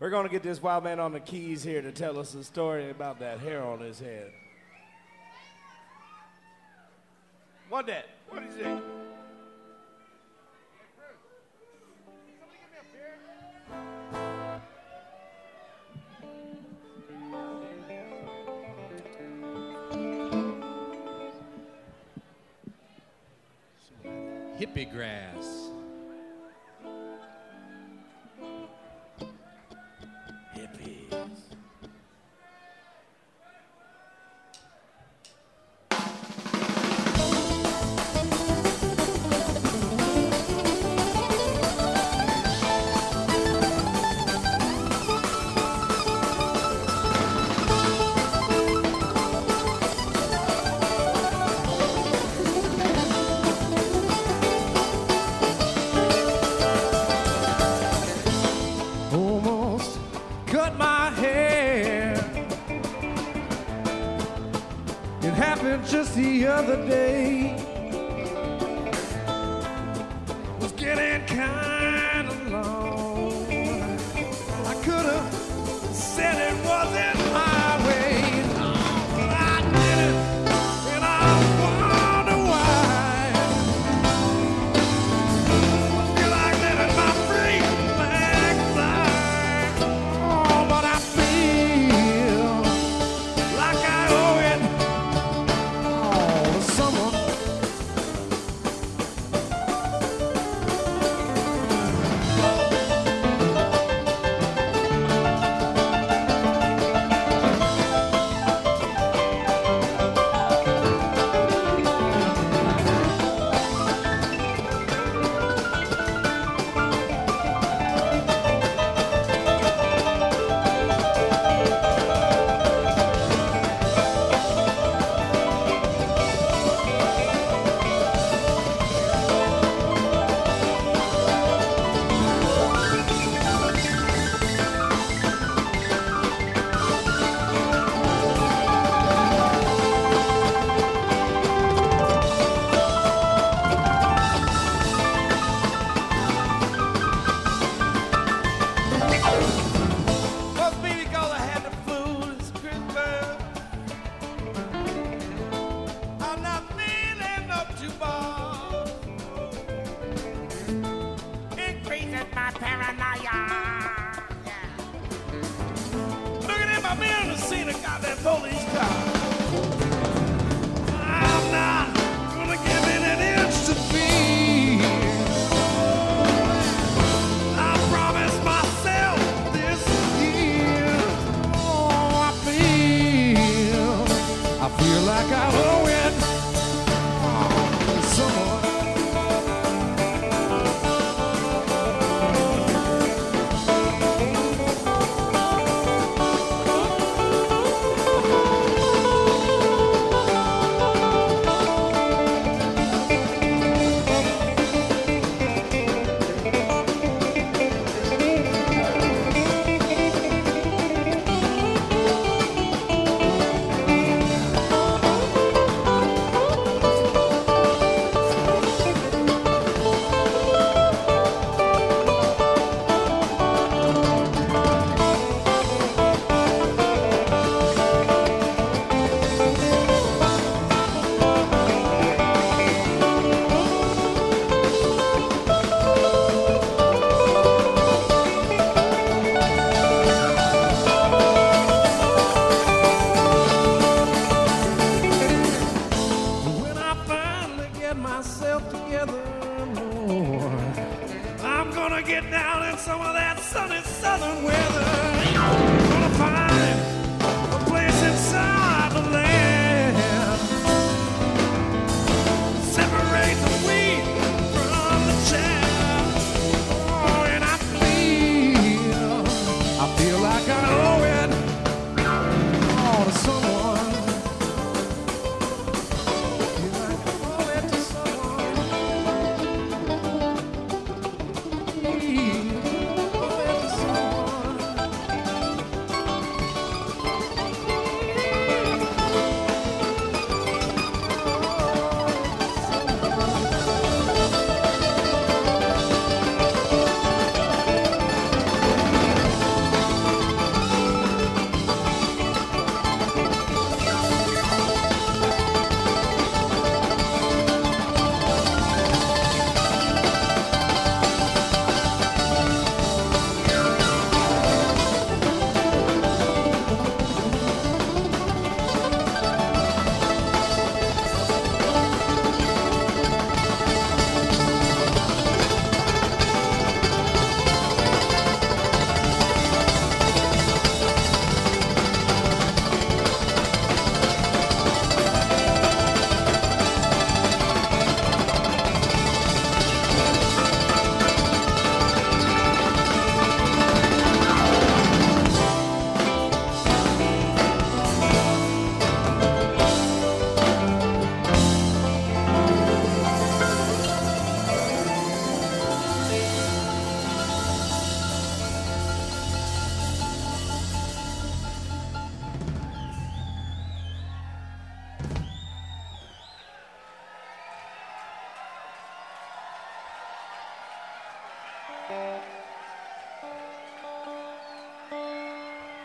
We're going to get this wild man on the keys here to tell us a story about that hair on his head. What that? What is it? hippie grass. happened just the other day was getting kind. come in the scene the goddamn police car. down where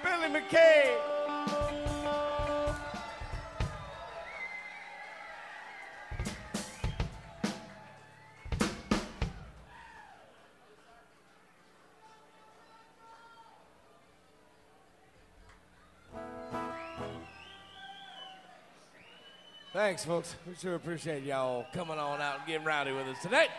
Billy McKay. Thanks, folks. We sure appreciate y'all coming on out and getting rowdy with us tonight.